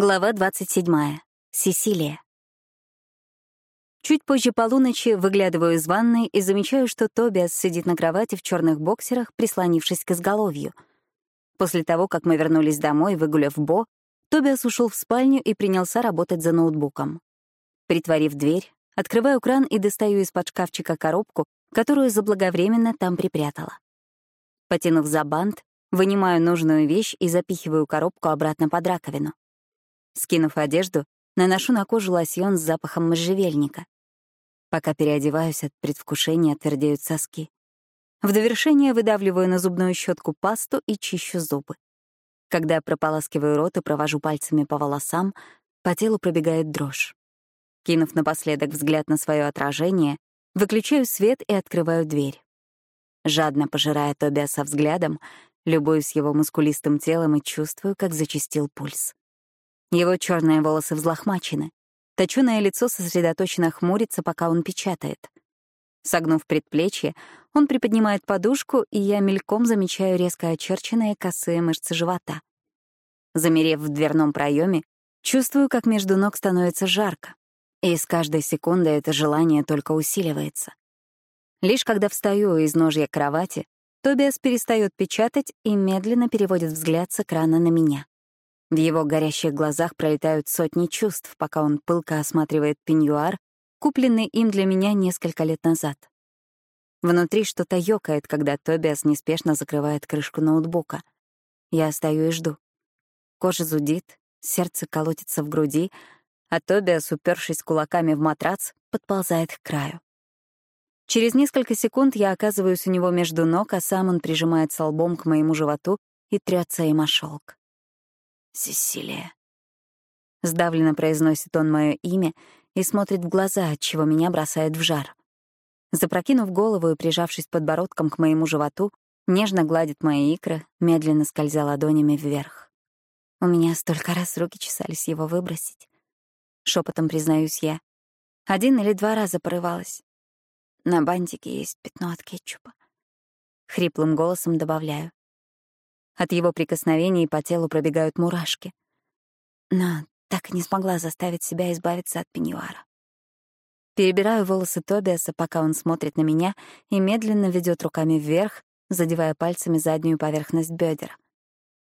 Глава 27. Сесилия. Чуть позже полуночи выглядываю из ванной и замечаю, что Тобиас сидит на кровати в черных боксерах, прислонившись к изголовью. После того, как мы вернулись домой, выгуляв Бо, Тобиас ушел в спальню и принялся работать за ноутбуком. Притворив дверь, открываю кран и достаю из-под шкафчика коробку, которую заблаговременно там припрятала. Потянув за бант, вынимаю нужную вещь и запихиваю коробку обратно под раковину. Скинув одежду, наношу на кожу лосьон с запахом можжевельника. Пока переодеваюсь от предвкушения, твердеют соски. В довершение выдавливаю на зубную щетку пасту и чищу зубы. Когда прополаскиваю рот и провожу пальцами по волосам, по телу пробегает дрожь. Кинув напоследок взгляд на свое отражение, выключаю свет и открываю дверь. Жадно пожирая Тобиаса взглядом, любуюсь его мускулистым телом и чувствую, как зачастил пульс. Его черные волосы взлохмачены. Точёное лицо сосредоточенно хмурится, пока он печатает. Согнув предплечье, он приподнимает подушку, и я мельком замечаю резко очерченные косые мышцы живота. Замерев в дверном проеме, чувствую, как между ног становится жарко, и с каждой секундой это желание только усиливается. Лишь когда встаю из ножья кровати, Тобиас перестает печатать и медленно переводит взгляд с экрана на меня. В его горящих глазах пролетают сотни чувств, пока он пылко осматривает пеньюар, купленный им для меня несколько лет назад. Внутри что-то ёкает, когда Тобиас неспешно закрывает крышку ноутбука. Я стою и жду. Кожа зудит, сердце колотится в груди, а Тобиас, упершись кулаками в матрац, подползает к краю. Через несколько секунд я оказываюсь у него между ног, а сам он прижимается лбом к моему животу и трется им о шелк. Сесилия. Сдавленно произносит он мое имя и смотрит в глаза, от чего меня бросает в жар. Запрокинув голову и прижавшись подбородком к моему животу, нежно гладит мои икры, медленно скользя ладонями вверх. У меня столько раз руки чесались его выбросить. Шепотом признаюсь я. Один или два раза порывалась. На бантике есть пятно от кетчупа. Хриплым голосом добавляю. От его прикосновений по телу пробегают мурашки. Но так и не смогла заставить себя избавиться от пеньюара. Перебираю волосы Тобиаса, пока он смотрит на меня и медленно ведет руками вверх, задевая пальцами заднюю поверхность бедер.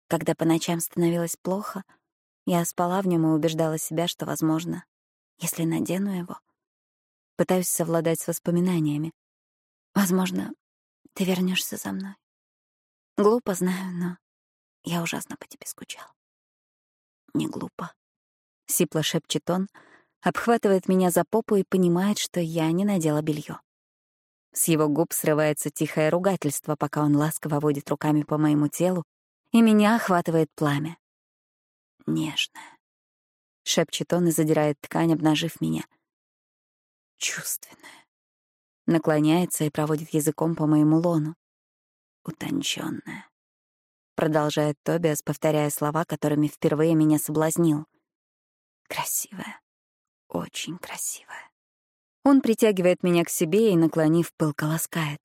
Когда по ночам становилось плохо, я спала в нем и убеждала себя, что, возможно, если надену его, пытаюсь совладать с воспоминаниями. Возможно, ты вернешься за мной. Глупо, знаю, но я ужасно по тебе скучал. Не глупо. Сипло шепчет он, обхватывает меня за попу и понимает, что я не надела белье. С его губ срывается тихое ругательство, пока он ласково водит руками по моему телу, и меня охватывает пламя. Нежное. Шепчет он и задирает ткань, обнажив меня. Чувственное. Наклоняется и проводит языком по моему лону утонченная. Продолжает Тобиас, повторяя слова, которыми впервые меня соблазнил. Красивая. Очень красивая. Он притягивает меня к себе и, наклонив, пылко ласкает.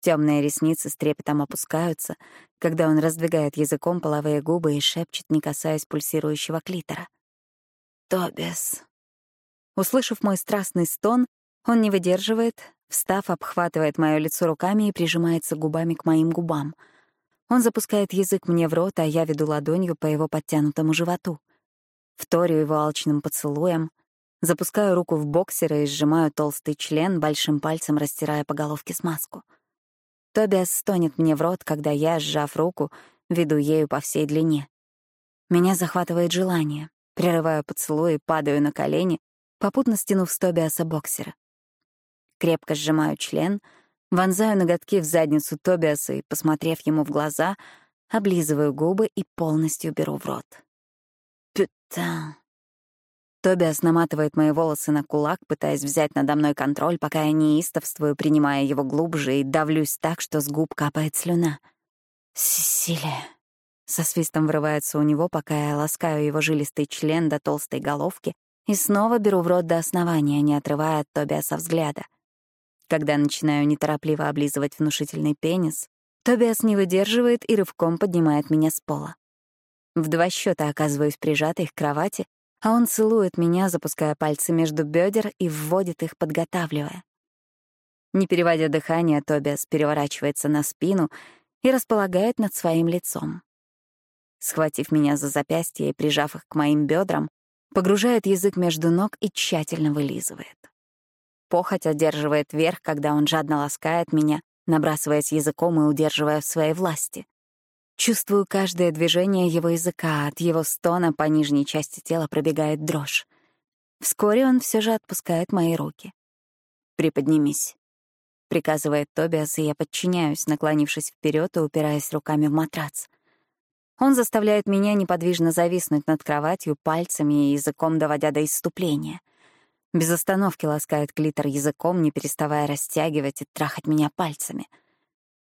Темные ресницы с трепетом опускаются, когда он раздвигает языком половые губы и шепчет, не касаясь пульсирующего клитора. «Тобиас». Услышав мой страстный стон, он не выдерживает, Встав, обхватывает мое лицо руками и прижимается губами к моим губам. Он запускает язык мне в рот, а я веду ладонью по его подтянутому животу. Вторю его алчным поцелуем, запускаю руку в боксера и сжимаю толстый член, большим пальцем растирая по головке смазку. Тобиас стонет мне в рот, когда я, сжав руку, веду ею по всей длине. Меня захватывает желание. Прерываю поцелуй и падаю на колени, попутно стянув с Тобиаса боксера крепко сжимаю член, вонзаю ноготки в задницу Тобиаса и, посмотрев ему в глаза, облизываю губы и полностью беру в рот. Пюта. Тобиас наматывает мои волосы на кулак, пытаясь взять надо мной контроль, пока я неистовствую, принимая его глубже и давлюсь так, что с губ капает слюна. «Сесилия». Со свистом врывается у него, пока я ласкаю его жилистый член до толстой головки и снова беру в рот до основания, не отрывая от Тобиаса взгляда. Когда начинаю неторопливо облизывать внушительный пенис, Тобиас не выдерживает и рывком поднимает меня с пола. В два счета оказываюсь прижатой к кровати, а он целует меня, запуская пальцы между бедер и вводит их, подготавливая. Не переводя дыхание, Тобиас переворачивается на спину и располагает над своим лицом. Схватив меня за запястье и прижав их к моим бедрам, погружает язык между ног и тщательно вылизывает. Похоть одерживает верх, когда он жадно ласкает меня, набрасываясь языком и удерживая в своей власти. Чувствую каждое движение его языка, от его стона по нижней части тела пробегает дрожь. Вскоре он все же отпускает мои руки. «Приподнимись», — приказывает Тобиас, и я подчиняюсь, наклонившись вперед и упираясь руками в матрац. Он заставляет меня неподвижно зависнуть над кроватью пальцами и языком доводя до исступления. Без остановки ласкает клитор языком, не переставая растягивать и трахать меня пальцами —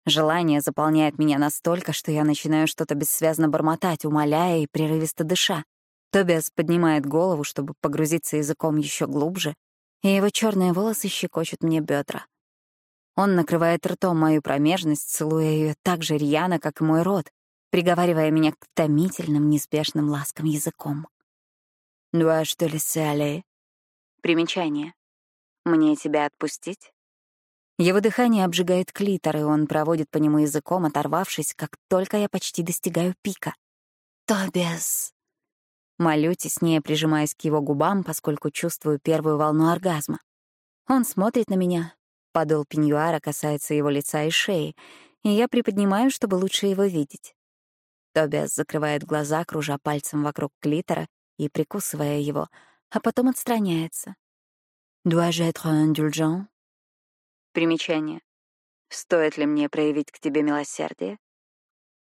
Желание заполняет меня настолько, что я начинаю что-то бессвязно бормотать, умоляя и прерывисто дыша. Тобиас поднимает голову, чтобы погрузиться языком еще глубже, и его черные волосы щекочут мне бедра. Он накрывает ртом мою промежность, целуя ее так же рьяно, как и мой рот, приговаривая меня к томительным, неспешным ласкам языком. «Ну а что ли, Примечание. «Мне тебя отпустить?» Его дыхание обжигает клитор, и он проводит по нему языком, оторвавшись, как только я почти достигаю пика. «Тобиас!» Молю, теснее прижимаясь к его губам, поскольку чувствую первую волну оргазма. Он смотрит на меня. Подол пеньюара касается его лица и шеи, и я приподнимаю, чтобы лучше его видеть. Тобиас закрывает глаза, кружа пальцем вокруг клитора и прикусывая его, а потом отстраняется. «Dois-je être indulgent?» Примечание. Стоит ли мне проявить к тебе милосердие?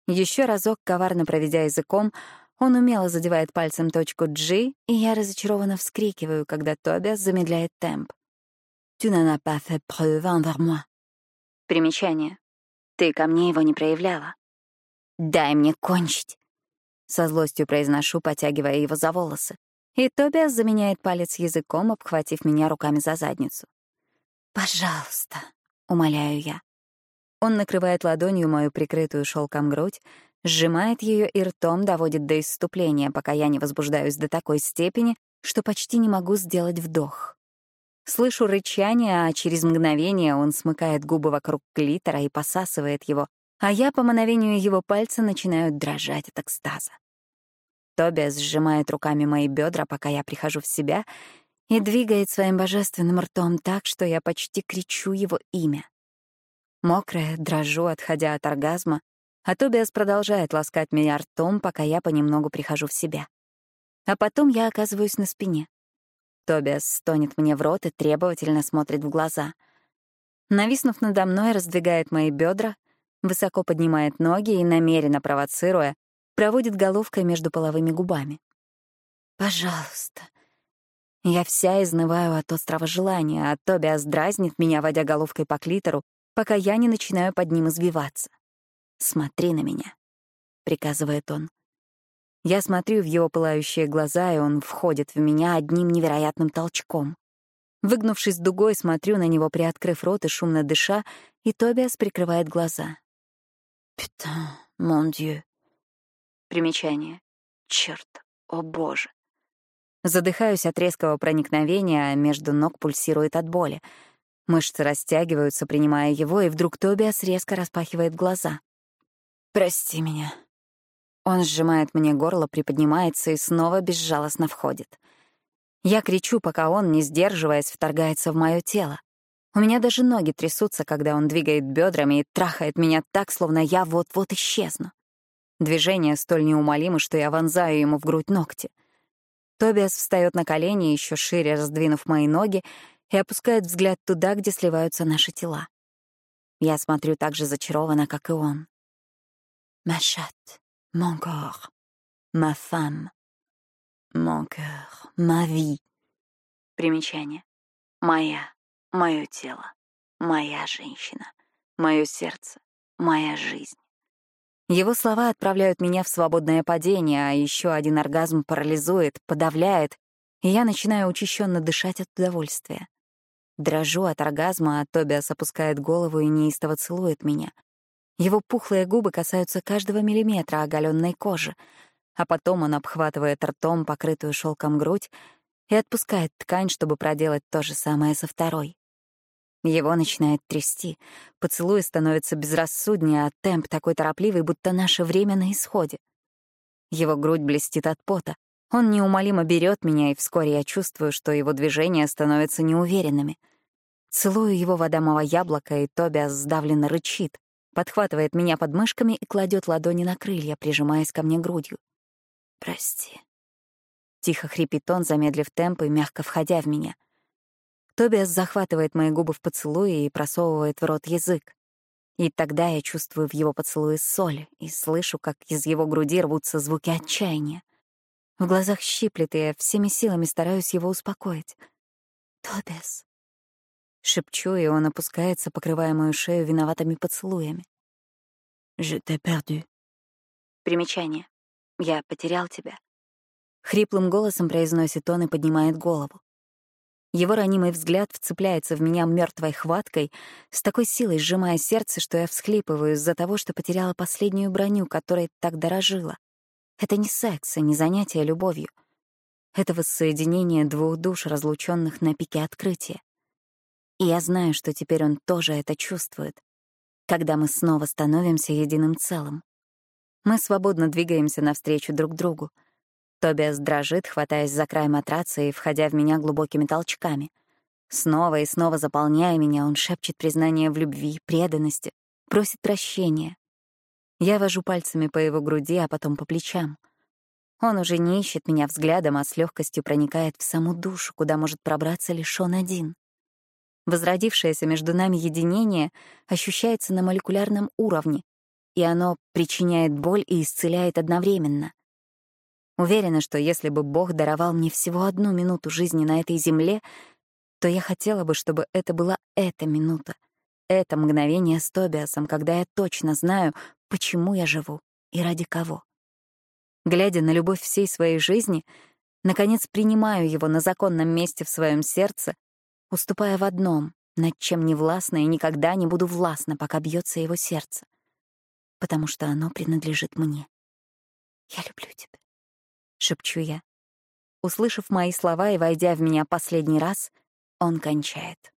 Еще разок, коварно проведя языком, он умело задевает пальцем точку G, и я разочарованно вскрикиваю, когда Тобиас замедляет темп. «Tu n'en as pas fait preuve envers moi». Примечание. Ты ко мне его не проявляла. «Дай мне кончить!» Со злостью произношу, потягивая его за волосы. И Тобиас заменяет палец языком, обхватив меня руками за задницу. «Пожалуйста», — умоляю я. Он накрывает ладонью мою прикрытую шелком грудь, сжимает ее и ртом доводит до исступления, пока я не возбуждаюсь до такой степени, что почти не могу сделать вдох. Слышу рычание, а через мгновение он смыкает губы вокруг клитора и посасывает его, а я по мановению его пальца начинаю дрожать от экстаза. Тобиас сжимает руками мои бедра, пока я прихожу в себя, и двигает своим божественным ртом так, что я почти кричу его имя. Мокрая, дрожу, отходя от оргазма, а Тобиас продолжает ласкать меня ртом, пока я понемногу прихожу в себя. А потом я оказываюсь на спине. Тобиас стонет мне в рот и требовательно смотрит в глаза. Нависнув надо мной, раздвигает мои бедра, высоко поднимает ноги и, намеренно провоцируя, проводит головкой между половыми губами. «Пожалуйста, я вся изнываю от острого желания, а Тобиас дразнит меня, водя головкой по клитору, пока я не начинаю под ним извиваться. «Смотри на меня», — приказывает он. Я смотрю в его пылающие глаза, и он входит в меня одним невероятным толчком. Выгнувшись дугой, смотрю на него, приоткрыв рот и шумно дыша, и Тобиас прикрывает глаза. «Putain, mon Dieu». Примечание. Черт, о боже. Задыхаюсь от резкого проникновения, а между ног пульсирует от боли. Мышцы растягиваются, принимая его, и вдруг Тобиас резко распахивает глаза. «Прости меня». Он сжимает мне горло, приподнимается и снова безжалостно входит. Я кричу, пока он, не сдерживаясь, вторгается в мое тело. У меня даже ноги трясутся, когда он двигает бедрами и трахает меня так, словно я вот-вот исчезну. Движение столь неумолимо, что я вонзаю ему в грудь ногти — Тобиас встает на колени, еще шире раздвинув мои ноги, и опускает взгляд туда, где сливаются наши тела. Я смотрю так же зачарованно, как и он. «Ma chatte, mon corps, ma femme, mon cœur, ma vie». Примечание. «Моя, мое тело, моя женщина, мое сердце, моя жизнь». Его слова отправляют меня в свободное падение, а еще один оргазм парализует, подавляет, и я начинаю учащенно дышать от удовольствия. Дрожу от оргазма, а Тобиас опускает голову и неистово целует меня. Его пухлые губы касаются каждого миллиметра оголенной кожи, а потом он обхватывает ртом покрытую шелком грудь и отпускает ткань, чтобы проделать то же самое со второй. Его начинает трясти, поцелуи становятся безрассуднее, а темп такой торопливый, будто наше время на исходе. Его грудь блестит от пота. Он неумолимо берет меня, и вскоре я чувствую, что его движения становятся неуверенными. Целую его в адамово яблоко, и Тобиас сдавленно рычит, подхватывает меня под мышками и кладет ладони на крылья, прижимаясь ко мне грудью. «Прости». Тихо хрипит он, замедлив темп и мягко входя в меня. Тобиас захватывает мои губы в поцелуе и просовывает в рот язык. И тогда я чувствую в его поцелуе соль и слышу, как из его груди рвутся звуки отчаяния. В глазах щиплет, и я всеми силами стараюсь его успокоить. «Тобиас». Шепчу, и он опускается, покрывая мою шею виноватыми поцелуями. «Je t'ai perdu». Примечание. «Я потерял тебя». Хриплым голосом произносит он и поднимает голову. Его ранимый взгляд вцепляется в меня мертвой хваткой, с такой силой сжимая сердце, что я всхлипываю из-за того, что потеряла последнюю броню, которой так дорожила. Это не секс и не занятие любовью. Это воссоединение двух душ, разлученных на пике открытия. И я знаю, что теперь он тоже это чувствует, когда мы снова становимся единым целым. Мы свободно двигаемся навстречу друг другу — Тобиас дрожит, хватаясь за край матраца и входя в меня глубокими толчками. Снова и снова заполняя меня, он шепчет признание в любви, преданности, просит прощения. Я вожу пальцами по его груди, а потом по плечам. Он уже не ищет меня взглядом, а с легкостью проникает в саму душу, куда может пробраться лишь он один. Возродившееся между нами единение ощущается на молекулярном уровне, и оно причиняет боль и исцеляет одновременно. Уверена, что если бы Бог даровал мне всего одну минуту жизни на этой земле, то я хотела бы, чтобы это была эта минута, это мгновение с Тобиасом, когда я точно знаю, почему я живу и ради кого. Глядя на любовь всей своей жизни, наконец принимаю его на законном месте в своем сердце, уступая в одном, над чем не властна и никогда не буду властна, пока бьется его сердце, потому что оно принадлежит мне. Я люблю тебя. — шепчу я. Услышав мои слова и войдя в меня последний раз, он кончает.